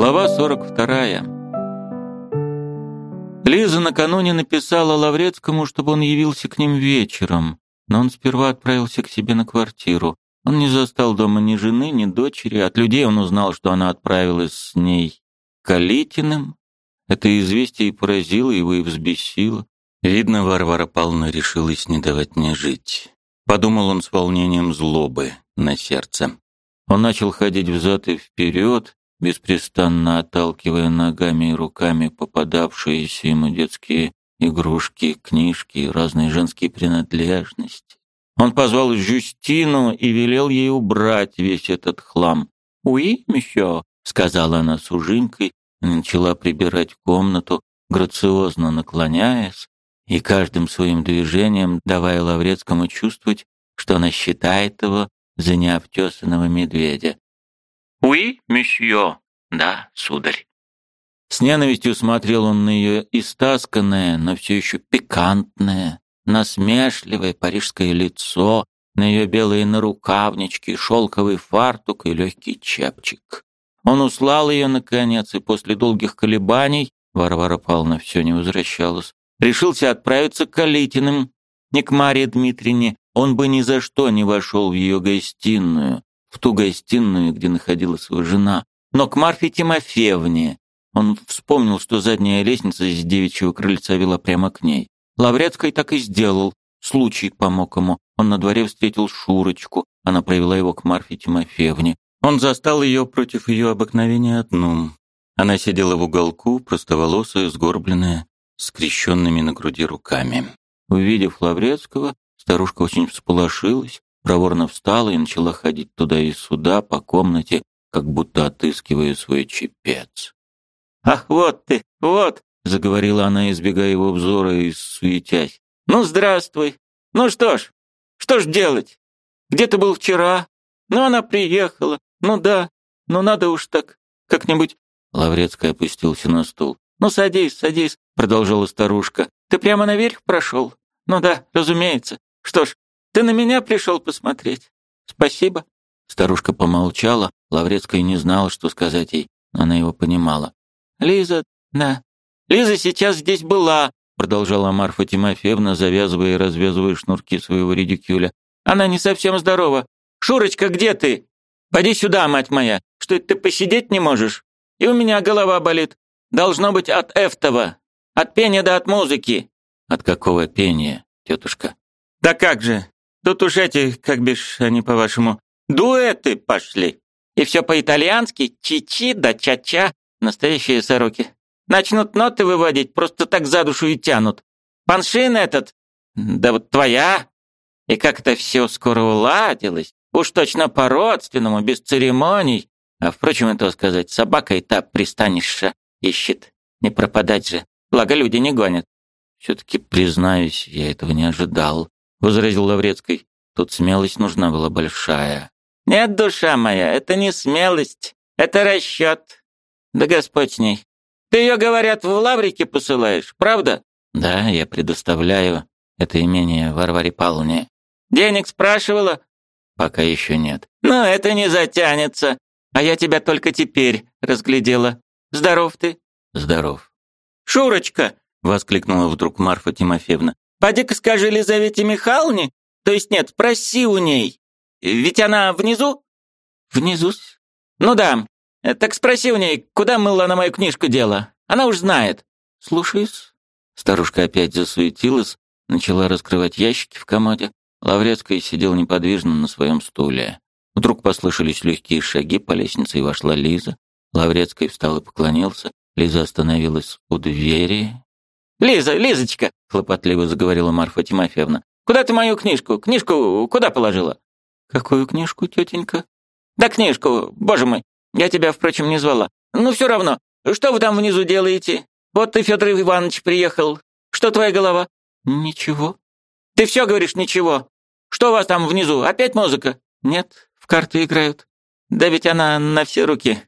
Глава 42. Лиза накануне написала Лаврецкому, чтобы он явился к ним вечером, но он сперва отправился к себе на квартиру. Он не застал дома ни жены, ни дочери. От людей он узнал, что она отправилась с ней к Калитиным. Это известие и поразило его, и взбесило. Видно, Варвара Павловна решилась не давать мне жить. Подумал он с волнением злобы на сердце. Он начал ходить взад и вперед, беспрестанно отталкивая ногами и руками попадавшиеся ему детские игрушки, книжки, разные женские принадлежности. Он позвал Жюстину и велел ей убрать весь этот хлам. «Уи, мещо», — сказала она с ужимкой, и начала прибирать комнату, грациозно наклоняясь и каждым своим движением давая Лаврецкому чувствовать, что она считает его за необтесанного медведя. «Уи, месье?» «Да, сударь». С ненавистью смотрел он на ее истасканное, но все еще пикантное, насмешливое парижское лицо, на ее белые нарукавнички, шелковый фартук и легкий чепчик. Он услал ее, наконец, и после долгих колебаний, Варвара Павловна все не возвращалась, решился отправиться к Калитиным, не к Марии Дмитриевне, он бы ни за что не вошел в ее гостиную, в ту гостиную, где находилась его жена, но к Марфе Тимофеевне. Он вспомнил, что задняя лестница из девичьего крыльца вела прямо к ней. Лаврецкий так и сделал. Случай помог ему. Он на дворе встретил Шурочку. Она провела его к Марфе Тимофеевне. Он застал ее против ее обыкновения одну. Она сидела в уголку, простоволосая, сгорбленная, скрещенными на груди руками. Увидев Лаврецкого, старушка очень всполошилась, проворно встала и начала ходить туда и сюда по комнате, как будто отыскивая свой чепец. «Ах, вот ты, вот!» — заговорила она, избегая его взора и суетясь. «Ну, здравствуй! Ну что ж, что ж делать? Где ты был вчера? Ну, она приехала. Ну да, ну надо уж так, как-нибудь...» Лаврецкий опустился на стул. «Ну, садись, садись», — продолжала старушка. «Ты прямо наверх прошел? Ну да, разумеется. Что ж, ты на меня пришел посмотреть? Спасибо». Старушка помолчала, Лаврецкая не знала, что сказать ей, она его понимала. «Лиза, да. Лиза сейчас здесь была», продолжала Марфа Тимофеевна, завязывая и развязывая шнурки своего редикюля. «Она не совсем здорова. Шурочка, где ты? Поди сюда, мать моя. Что это ты посидеть не можешь? И у меня голова болит. Должно быть от Эфтова. От пения да от музыки». «От какого пения, тетушка?» «Да как же. Тут уж эти, как бишь они по-вашему, Дуэты пошли. И все по-итальянски, чи-чи да ча-ча. Настоящие сороки. Начнут ноты выводить, просто так за душу и тянут. Паншин этот, да вот твоя. И как это все скоро уладилось. Уж точно по-родственному, без церемоний. А впрочем, это сказать, собака и та пристанища ищет. Не пропадать же. Благо люди не гонят. Все-таки, признаюсь, я этого не ожидал, возразил Лаврецкий. Тут смелость нужна была большая. Нет, душа моя, это не смелость, это расчет. Да Господь с ней. Ты ее, говорят, в Лаврике посылаешь, правда? Да, я предоставляю это имение Варваре Павловне. Денег спрашивала? Пока еще нет. Но это не затянется. А я тебя только теперь разглядела. Здоров ты? Здоров. Шурочка, воскликнула вдруг Марфа Тимофеевна. Поди-ка скажи Лизавете Михайловне, то есть нет, спроси у ней. Ведь она внизу? Внизу? Ну да. Так спроси у ней, куда мыла на мою книжку дело. Она уж знает. Слушаюсь. Старушка опять засуетилась, начала раскрывать ящики в комоде. Лаврецкая сидел неподвижно на своем стуле. Вдруг послышались легкие шаги по лестнице, и вошла Лиза. Лаврецкий встал и поклонился. Лиза остановилась у двери. «Лиза, Лизочка!» — хлопотливо заговорила Марфа Тимофеевна. «Куда ты мою книжку? Книжку куда положила?» «Какую книжку, тетенька?» «Да книжку, боже мой. Я тебя, впрочем, не звала. Ну, все равно. Что вы там внизу делаете? Вот ты, Федор Иванович, приехал. Что твоя голова?» «Ничего». «Ты все говоришь ничего. Что у вас там внизу? Опять музыка?» «Нет, в карты играют». «Да ведь она на все руки».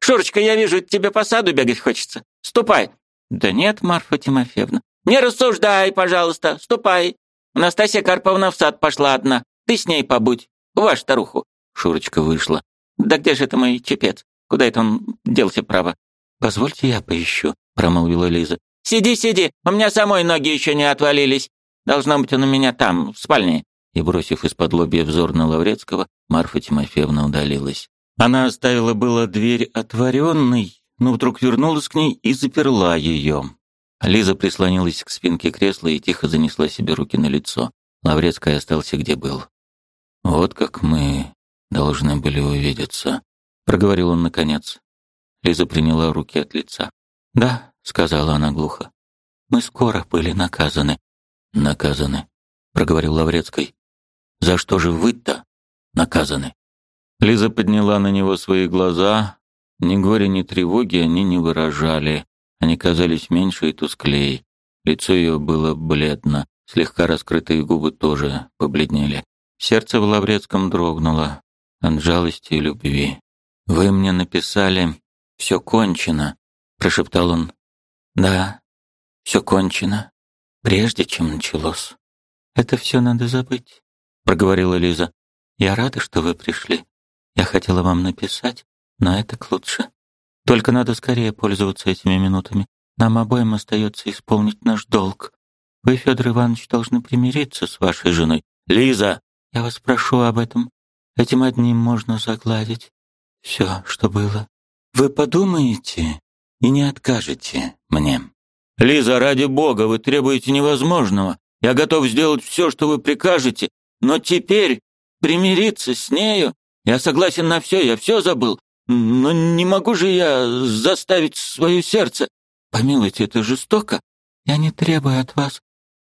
«Шурочка, я вижу, тебе по саду бегать хочется. Ступай». «Да нет, Марфа Тимофеевна». «Не рассуждай, пожалуйста. Ступай. Настасья Карповна в сад пошла одна. Ты с ней побудь. Ваш старуху. Шурочка вышла. Да где же это мой чепец? Куда это он делся, право?» «Позвольте я поищу», — промолвила Лиза. «Сиди, сиди, у меня самой ноги еще не отвалились. Должно быть, он у меня там, в спальне». И, бросив из-под лобья взор на Лаврецкого, Марфа Тимофеевна удалилась. Она оставила было дверь отворенной, но вдруг вернулась к ней и заперла ее. Лиза прислонилась к спинке кресла и тихо занесла себе руки на лицо. Лаврецкий остался где был. «Вот как мы должны были увидеться», — проговорил он наконец. Лиза приняла руки от лица. «Да», — сказала она глухо, — «мы скоро были наказаны». «Наказаны», — проговорил Лаврецкий. «За что же вы-то наказаны?» Лиза подняла на него свои глаза. Ни горя, ни тревоги они не выражали. Они казались меньше и тусклее. Лицо ее было бледно, слегка раскрытые губы тоже побледнели. Сердце в Лаврецком дрогнуло от жалости и любви. «Вы мне написали, все кончено», — прошептал он. «Да, все кончено, прежде чем началось». «Это все надо забыть», — проговорила Лиза. «Я рада, что вы пришли. Я хотела вам написать, но это к лучше. Только надо скорее пользоваться этими минутами. Нам обоим остается исполнить наш долг. Вы, Федор Иванович, должны примириться с вашей женой. Лиза, я вас прошу об этом. Этим одним можно загладить все, что было. Вы подумаете и не откажете мне. Лиза, ради бога, вы требуете невозможного. Я готов сделать все, что вы прикажете, но теперь примириться с нею? Я согласен на все, я все забыл. Но не могу же я заставить свое сердце. Помилуйте, это жестоко. Я не требую от вас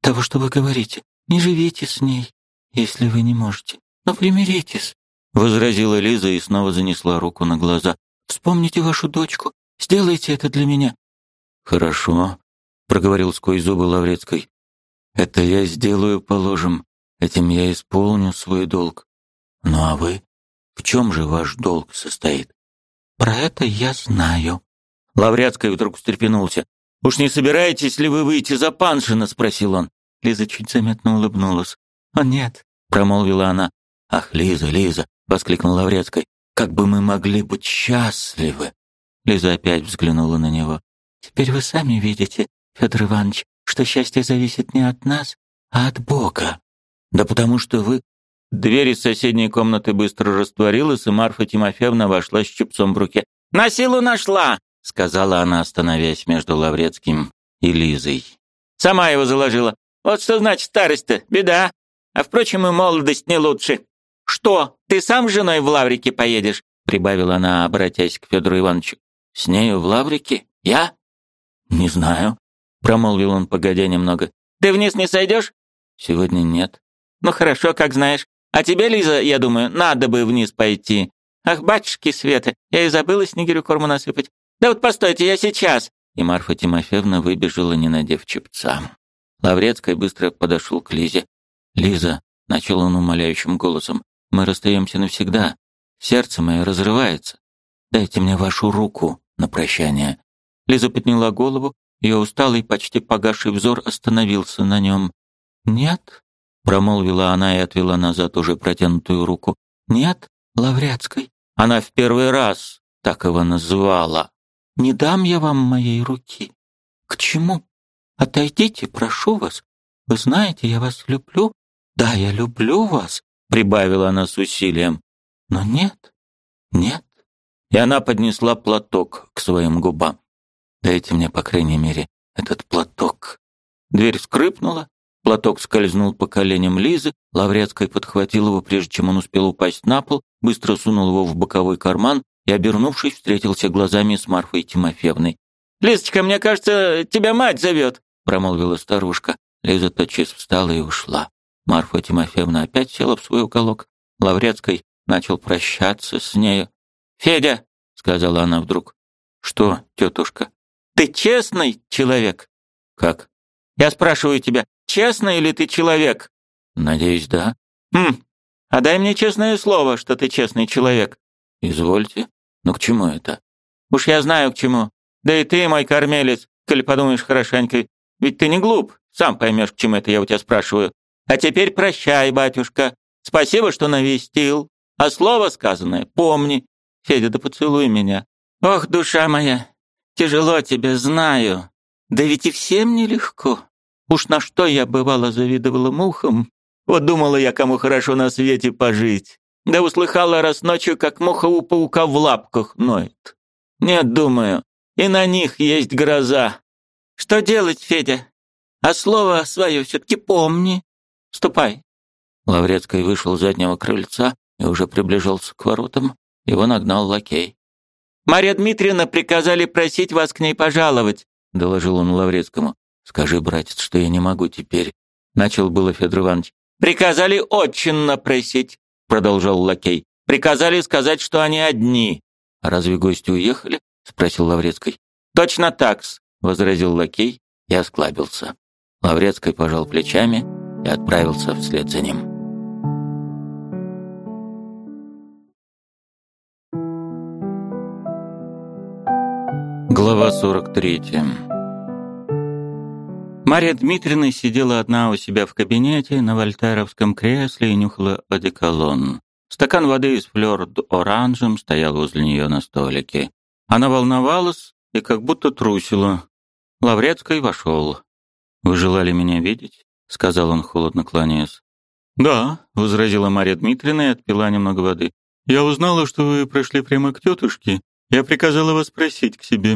того, что вы говорите. Не живите с ней если вы не можете. Но примиритесь, возразила Лиза и снова занесла руку на глаза. Вспомните вашу дочку. Сделайте это для меня. Хорошо, проговорил сквозь зубы Лаврецкой. Это я сделаю, положим. Этим я исполню свой долг. Ну а вы? В чем же ваш долг состоит? Про это я знаю. Лаврецкий вдруг встрепенулся. «Уж не собираетесь ли вы выйти за Паншина?» — спросил он. Лиза чуть заметно улыбнулась. «О, нет», — промолвила она. «Ах, Лиза, Лиза!» — воскликнул Лаврецкий. «Как бы мы могли быть счастливы!» Лиза опять взглянула на него. «Теперь вы сами видите, Федор Иванович, что счастье зависит не от нас, а от Бога. Да потому что вы...» Дверь из соседней комнаты быстро растворилась, и Марфа Тимофеевна вошла с чепцом в руке. «На силу нашла!» — сказала она, остановясь между Лаврецким и Лизой. «Сама его заложила. Вот что значит старость-то, беда. А впрочем, и молодость не лучше. Что, ты сам с женой в Лаврике поедешь? прибавила она, обратясь к Федору Ивановичу. С нею в Лаврике? Я? Не знаю, промолвил он, погодя немного. Ты вниз не сойдешь? Сегодня нет. Ну хорошо, как знаешь. А тебе, Лиза, я думаю, надо бы вниз пойти. Ах, батюшки Света, я и забыла снегирю корму насыпать. Да вот постойте, я сейчас. И Марфа Тимофеевна выбежала, не надев чепца. Лаврецкий быстро подошел к Лизе. «Лиза», — начал он умоляющим голосом, — «мы расстаемся навсегда. Сердце мое разрывается. Дайте мне вашу руку на прощание». Лиза подняла голову, ее усталый, почти погасший взор остановился на нем. «Нет», — промолвила она и отвела назад уже протянутую руку. «Нет, Лавряцкой». Она в первый раз так его называла. «Не дам я вам моей руки». «К чему? Отойдите, прошу вас. Вы знаете, я вас люблю «Да, я люблю вас», — прибавила она с усилием. «Но нет, нет». И она поднесла платок к своим губам. «Дайте мне, по крайней мере, этот платок». Дверь скрипнула, платок скользнул по коленям Лизы, Лаврецкая подхватил его, прежде чем он успел упасть на пол, быстро сунул его в боковой карман и, обернувшись, встретился глазами с Марфой Тимофеевной. «Лизочка, мне кажется, тебя мать зовет», — промолвила старушка. Лиза тотчас встала и ушла. Марфа Тимофеевна опять села в свой уголок. Лаврецкий начал прощаться с нею. «Федя!» — сказала она вдруг. «Что, тетушка?» «Ты честный человек?» «Как?» «Я спрашиваю тебя, честный ли ты человек?» «Надеюсь, да». «Хм, а дай мне честное слово, что ты честный человек». «Извольте. Ну к чему это?» «Уж я знаю к чему. Да и ты, мой кормелец, коли подумаешь хорошенько. Ведь ты не глуп, сам поймешь, к чему это я у тебя спрашиваю. А теперь прощай, батюшка. Спасибо, что навестил. А слово сказанное помни. Федя, да поцелуй меня. Ох, душа моя, тяжело тебе, знаю. Да ведь и всем нелегко. Уж на что я бывало завидовала мухам. Вот думала я, кому хорошо на свете пожить. Да услыхала раз ночью, как муха у паука в лапках ноет. Нет, думаю, и на них есть гроза. Что делать, Федя? А слово свое все-таки помни. Ступай. Лаврецкий вышел с заднего крыльца и уже приближался к воротам. Его нагнал лакей. «Марья Дмитриевна приказали просить вас к ней пожаловать», — доложил он Лаврецкому. «Скажи, братец, что я не могу теперь», — начал было Федор Иванович. «Приказали очень просить», — продолжал лакей. «Приказали сказать, что они одни». «А разве гости уехали?» — спросил Лаврецкий. «Точно такс», — возразил лакей и осклабился. Лаврецкий пожал плечами и отправился вслед за ним. Глава 43 Мария Дмитриевна сидела одна у себя в кабинете на вольтеровском кресле и нюхала одеколон. Стакан воды из флёр оранжем стоял возле нее на столике. Она волновалась и как будто трусила. Лаврецкий вошел. «Вы желали меня видеть?» — сказал он, холодно кланяясь. «Да», — возразила Мария Дмитриевна и отпила немного воды. «Я узнала, что вы прошли прямо к тетушке. Я приказала вас спросить к себе.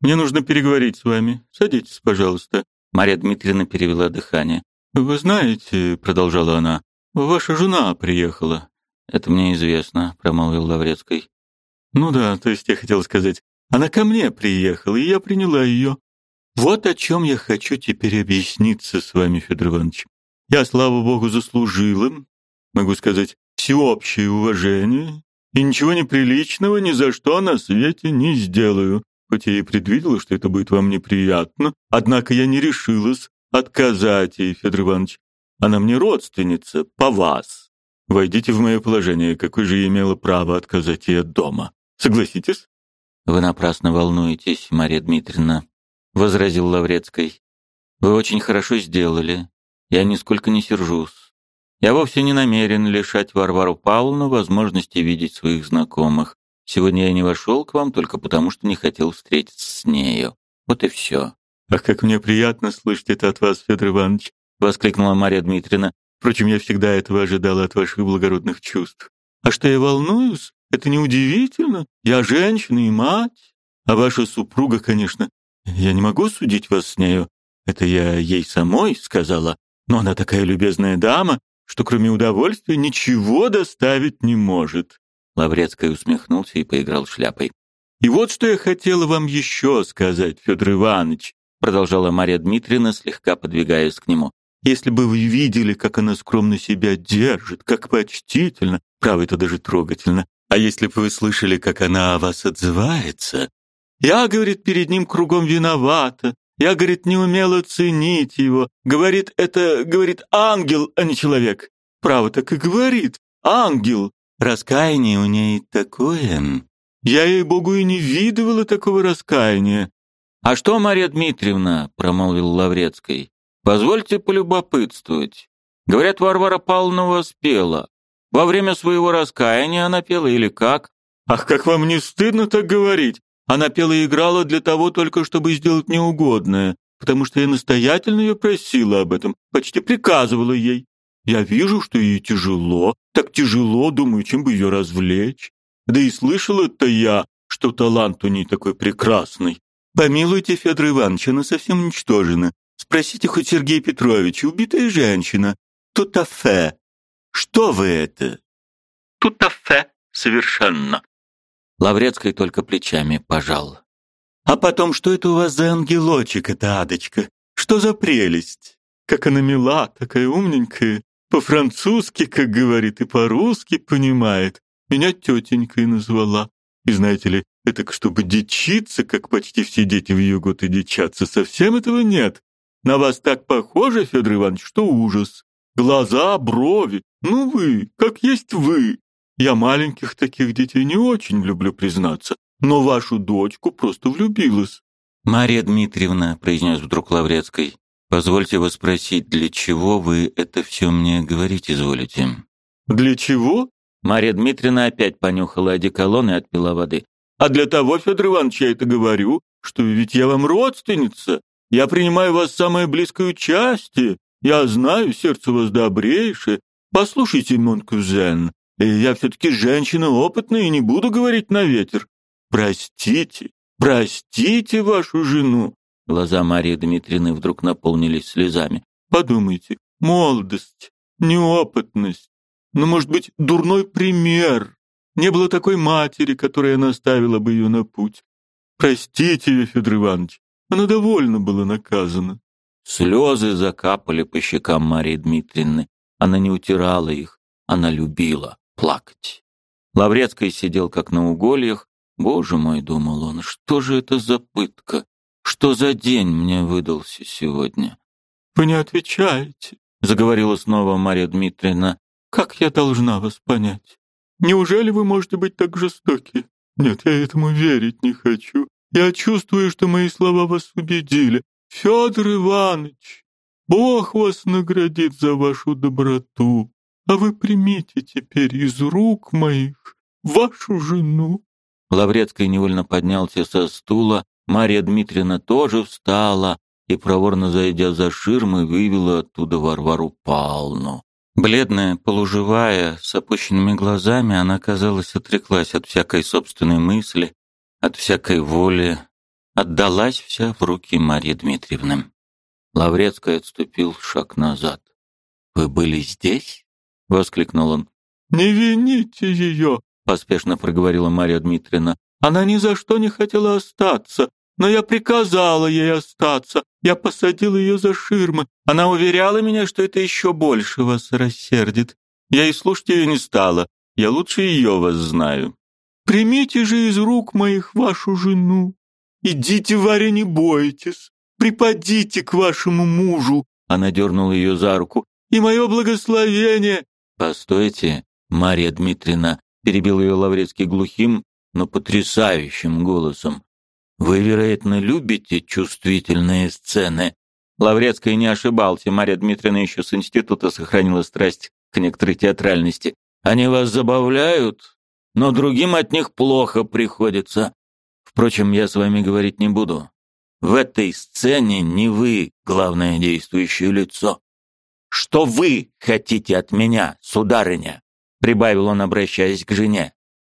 Мне нужно переговорить с вами. Садитесь, пожалуйста». Мария Дмитриевна перевела дыхание. «Вы знаете», — продолжала она, — «ваша жена приехала». «Это мне известно», — промолвил Лаврецкий. «Ну да, то есть я хотел сказать, она ко мне приехала, и я приняла ее. Вот о чем я хочу теперь объясниться с вами, Федор Иванович. Я, слава богу, заслужил им, могу сказать, всеобщее уважение, и ничего неприличного ни за что на свете не сделаю. Хоть я и предвидела, что это будет вам неприятно, однако я не решилась отказать ей, Федор Иванович. Она мне родственница, по вас. Войдите в мое положение, какое же я имела право отказать ей от дома. Согласитесь? Вы напрасно волнуетесь, Мария Дмитриевна, возразил Лаврецкий. Вы очень хорошо сделали. Я нисколько не сержусь. Я вовсе не намерен лишать Варвару Павловну возможности видеть своих знакомых. Сегодня я не вошел к вам только потому, что не хотел встретиться с нею. Вот и все. Ах, как мне приятно слышать это от вас, Федор Иванович, воскликнула Мария Дмитриевна. Впрочем, я всегда этого ожидала от ваших благородных чувств. А что я волнуюсь, это неудивительно. Я женщина и мать. А ваша супруга, конечно, я не могу судить вас с нею. Это я ей самой сказала. Но она такая любезная дама, что кроме удовольствия ничего доставить не может. Лаврецкий усмехнулся и поиграл шляпой. И вот что я хотела вам еще сказать, Федор Иванович, продолжала Мария Дмитриевна, слегка подвигаясь к нему. Если бы вы видели, как она скромно себя держит, как почтительно, право это даже трогательно. А если бы вы слышали, как она о вас отзывается, я, говорит, перед ним кругом виновата. Я, говорит, не умела ценить его. Говорит, это, говорит, ангел, а не человек. Право так и говорит. Ангел. Раскаяние у ней такое. Я ей-богу и не видывала такого раскаяния. А что, Мария Дмитриевна, промолвил Лаврецкий. Позвольте полюбопытствовать. Говорят, Варвара Павловна воспела. Во время своего раскаяния она пела или как? Ах, как вам не стыдно так говорить? Она пела и играла для того только, чтобы сделать неугодное, потому что я настоятельно ее просила об этом, почти приказывала ей. Я вижу, что ей тяжело, так тяжело, думаю, чем бы ее развлечь. Да и слышал это я, что талант у ней такой прекрасный. Помилуйте, Федор Иванович, она совсем уничтожена. Спросите хоть Сергея Петровича, убитая женщина. Тутафе. Что вы это? Тутафе, совершенно. Лаврецкий только плечами пожал. А потом, что это у вас за ангелочек, эта Адочка? Что за прелесть? Как она мила, такая умненькая. По-французски, как говорит, и по-русски понимает. Меня тетенькой назвала. И знаете ли, это чтобы дичиться, как почти все дети в ее год и дичатся, совсем этого нет. На вас так похоже, Федор Иванович, что ужас. Глаза, брови. Ну вы, как есть вы. Я маленьких таких детей не очень люблю признаться, но вашу дочку просто влюбилась. Мария Дмитриевна, произнес вдруг Лаврецкий, позвольте вас спросить, для чего вы это все мне говорить изволите? Для чего? Мария Дмитриевна опять понюхала одеколон и отпила воды. А для того, Федор Иванович, я это говорю, что ведь я вам родственница. Я принимаю вас в самое близкое участие. Я знаю, сердце у вас добрейшее. Послушайте, мон кузен, я все-таки женщина опытная и не буду говорить на ветер. Простите, простите вашу жену. Глаза Марии Дмитриевны вдруг наполнились слезами. Подумайте, молодость, неопытность, ну, может быть, дурной пример. Не было такой матери, которая наставила бы ее на путь. Простите ее, Федор Иванович, она довольно была наказана. Слезы закапали по щекам Марии Дмитриевны. Она не утирала их, она любила плакать. Лаврецкий сидел как на угольях. Боже мой, думал он, что же это за пытка? Что за день мне выдался сегодня? Вы не отвечаете, заговорила снова Мария Дмитриевна. Как я должна вас понять? Неужели вы можете быть так жестоки? Нет, я этому верить не хочу. Я чувствую, что мои слова вас убедили. Федор Иванович, Бог вас наградит за вашу доброту. А вы примите теперь из рук моих вашу жену. Лаврецкий невольно поднялся со стула, Мария Дмитриевна тоже встала и, проворно зайдя за ширмы, вывела оттуда Варвару Павловну. Бледная, полуживая, с опущенными глазами, она, казалось, отреклась от всякой собственной мысли, от всякой воли, отдалась вся в руки Марии Дмитриевны. Лаврецкий отступил шаг назад. «Вы были здесь?» — воскликнул он. «Не вините ее!» — поспешно проговорила Мария Дмитриевна. «Она ни за что не хотела остаться, но я приказала ей остаться. Я посадил ее за ширмы. Она уверяла меня, что это еще больше вас рассердит. Я и слушать ее не стала. Я лучше ее вас знаю. Примите же из рук моих вашу жену. Идите, Варя, не бойтесь. Припадите к вашему мужу. Она дернула ее за руку. И мое благословение. Постойте, Мария Дмитриевна, перебил ее Лаврецкий глухим, но потрясающим голосом. Вы, вероятно, любите чувствительные сцены. Лаврецкая не ошибался. Мария Дмитриевна еще с института сохранила страсть к некоторой театральности. Они вас забавляют, но другим от них плохо приходится. Впрочем, я с вами говорить не буду. В этой сцене не вы главное действующее лицо. Что вы хотите от меня, сударыня? прибавил он, обращаясь к жене.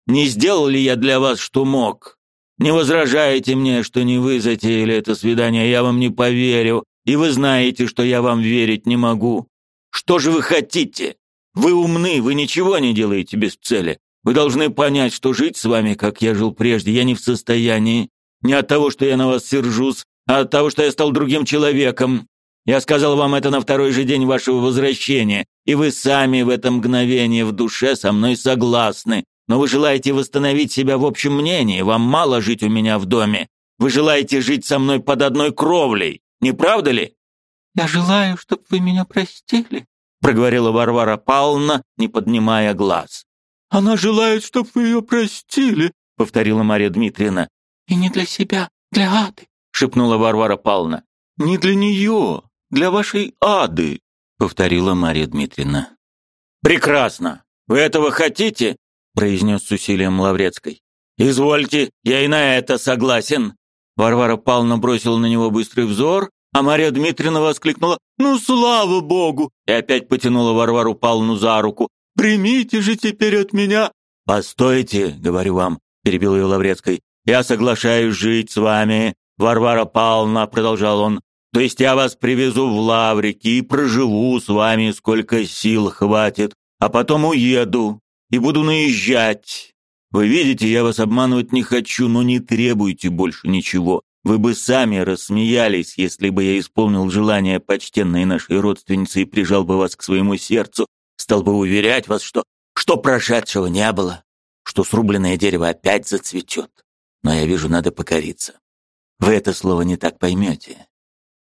Не сделал ли я для вас, что мог? Не возражаете мне, что не вы затеяли это свидание, я вам не поверю, и вы знаете, что я вам верить не могу. Что же вы хотите? Вы умны, вы ничего не делаете без цели. Вы должны понять, что жить с вами, как я жил прежде, я не в состоянии. Не от того, что я на вас сержусь, а от того, что я стал другим человеком. Я сказал вам это на второй же день вашего возвращения, и вы сами в это мгновение в душе со мной согласны. Но вы желаете восстановить себя в общем мнении, вам мало жить у меня в доме. Вы желаете жить со мной под одной кровлей, не правда ли?» «Я желаю, чтобы вы меня простили», — проговорила Варвара Павловна, не поднимая глаз. «Она желает, чтобы вы ее простили», — повторила Мария Дмитриевна. «И не для себя, для ады», — шепнула Варвара Павловна. «Не для нее, для вашей ады», — повторила Мария Дмитриевна. «Прекрасно! Вы этого хотите? Произнес с усилием Лаврецкой. «Извольте, я и на это согласен». Варвара Павловна бросила на него быстрый взор, а Мария Дмитриевна воскликнула «Ну, слава Богу!» и опять потянула Варвару Павловну за руку. «Примите же теперь от меня!» «Постойте, — говорю вам, — перебил ее Лаврецкой, — я соглашаюсь жить с вами, Варвара Павловна, — продолжал он, — то есть я вас привезу в Лаврики и проживу с вами, сколько сил хватит, а потом уеду, и буду наезжать. Вы видите, я вас обманывать не хочу, но не требуйте больше ничего. Вы бы сами рассмеялись, если бы я исполнил желание почтенной нашей родственницы и прижал бы вас к своему сердцу, стал бы уверять вас, что что прошедшего не было, что срубленное дерево опять зацветет. Но я вижу, надо покориться. Вы это слово не так поймете.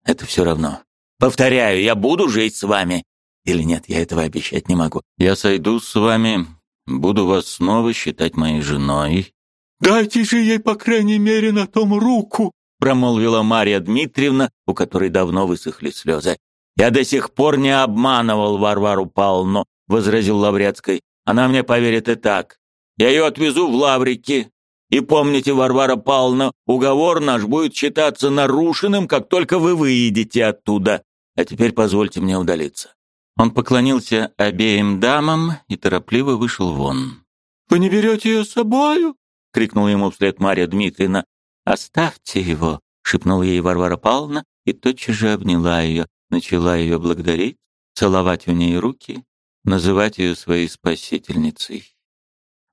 Это все равно. Повторяю, я буду жить с вами. Или нет, я этого обещать не могу. Я сойду с вами Буду вас снова считать моей женой». «Дайте же ей, по крайней мере, на том руку», промолвила Мария Дмитриевна, у которой давно высохли слезы. «Я до сих пор не обманывал Варвару Павловну», — возразил Лаврецкой. «Она мне поверит и так. Я ее отвезу в Лаврики. И помните, Варвара Павловна, уговор наш будет считаться нарушенным, как только вы выйдете оттуда. А теперь позвольте мне удалиться». Он поклонился обеим дамам и торопливо вышел вон. «Вы не берете ее с собою?» — крикнула ему вслед Марья Дмитриевна. «Оставьте его», — шепнула ей Варвара Павловна и тотчас же обняла ее, начала ее благодарить, целовать у ней руки, называть ее своей спасительницей.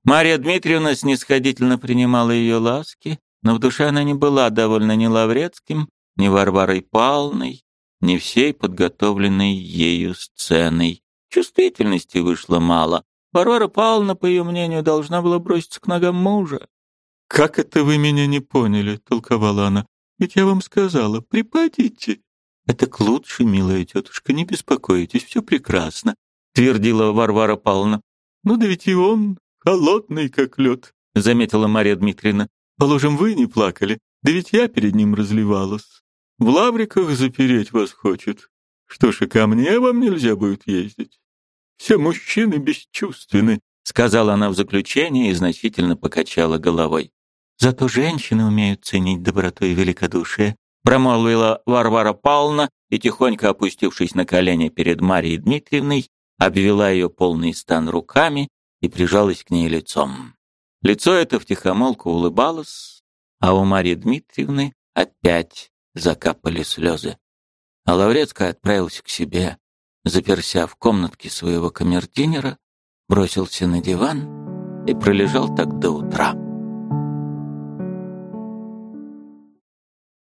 Марья Дмитриевна снисходительно принимала ее ласки, но в душе она не была довольна ни Лаврецким, ни Варварой Павловной, ни всей подготовленной ею сценой. Чувствительности вышло мало. Варвара Павловна, по ее мнению, должна была броситься к ногам мужа. «Как это вы меня не поняли?» — толковала она. «Ведь я вам сказала, припадите». «Это к лучше, милая тетушка, не беспокойтесь, все прекрасно», — твердила Варвара Павловна. «Ну да ведь и он холодный, как лед», — заметила Мария Дмитриевна. «Положим, вы не плакали, да ведь я перед ним разливалась. В лавриках запереть вас хочет. Что ж, и ко мне вам нельзя будет ездить. Все мужчины бесчувственны», — сказала она в заключение и значительно покачала головой. «Зато женщины умеют ценить доброту и великодушие», промолвила Варвара Павловна и, тихонько опустившись на колени перед Марией Дмитриевной, обвела ее полный стан руками и прижалась к ней лицом. Лицо это втихомолку улыбалось, а у Марии Дмитриевны опять закапали слезы. А Лаврецкая отправился к себе, заперся в комнатке своего камердинера, бросился на диван и пролежал так до утра.